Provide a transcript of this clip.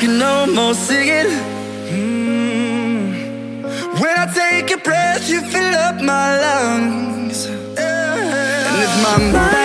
can more sing it. Mm. When I take a breath, you fill up my lungs, yeah. and if my mind.